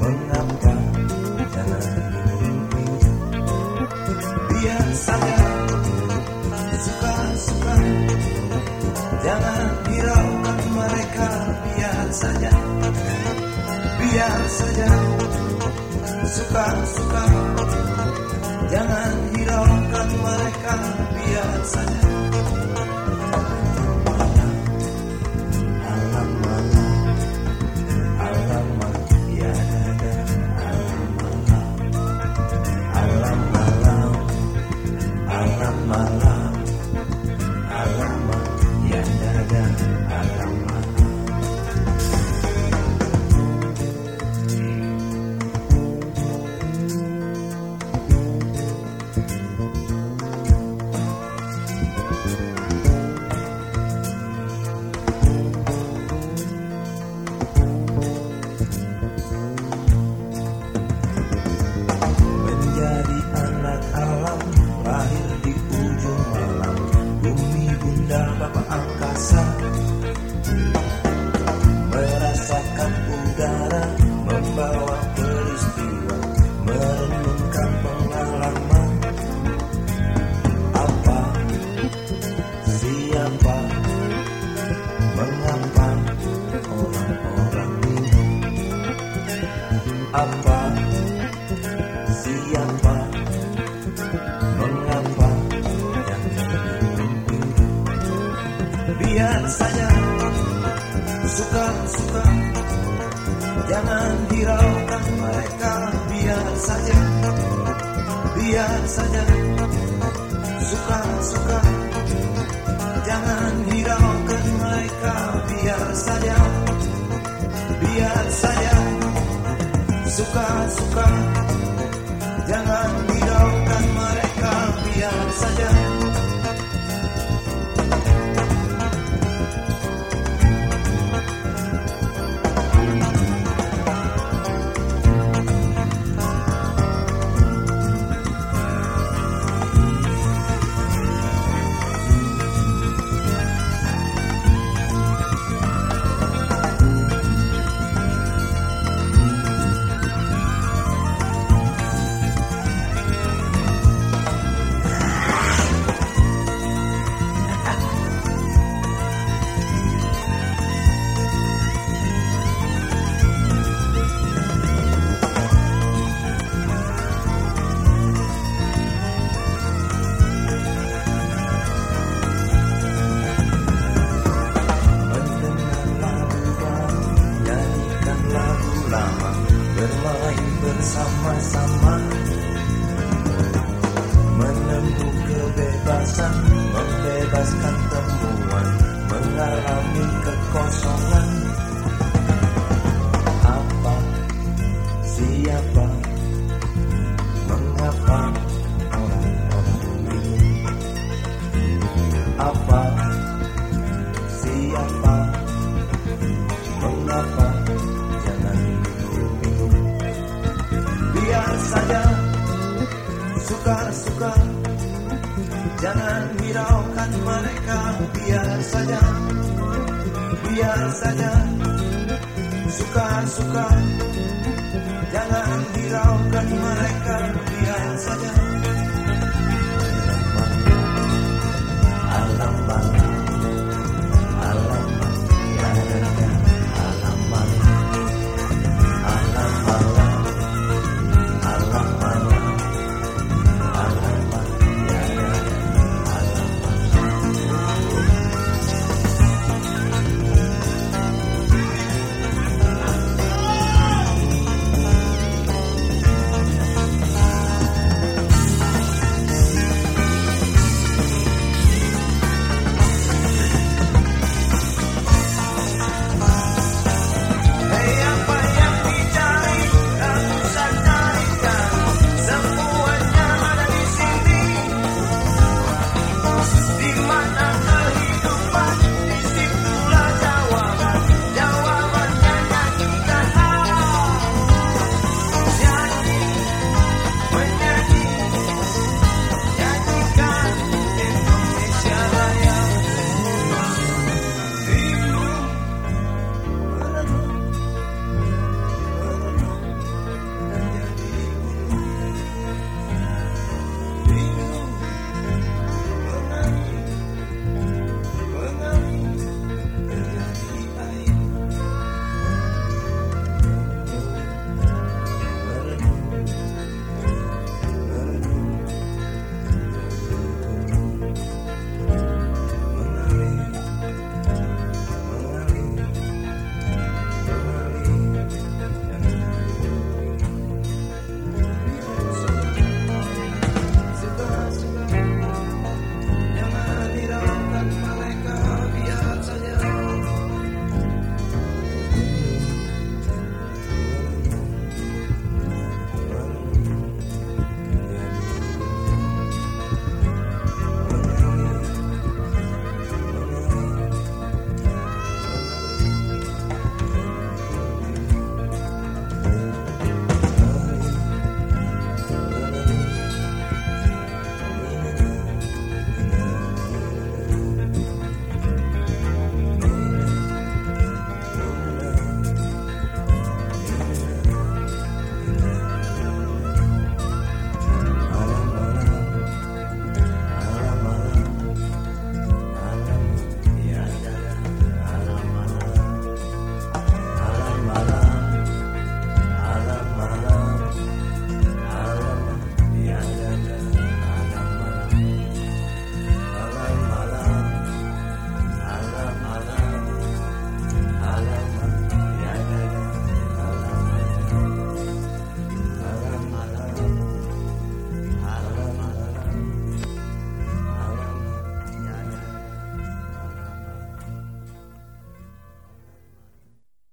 mengangkat jangan mimpi biar saja suka-suka. Jangan hiraukan mereka biar saja biar saja suka-suka. Jangan hiraukan mereka biar saja outside. biasanya Suka-suka Jangan hiraukan mereka Biar saja Biar saja. Suka-suka suka-suka Jangan hiraukan mereka Biar saja Biar saja. Suka-suka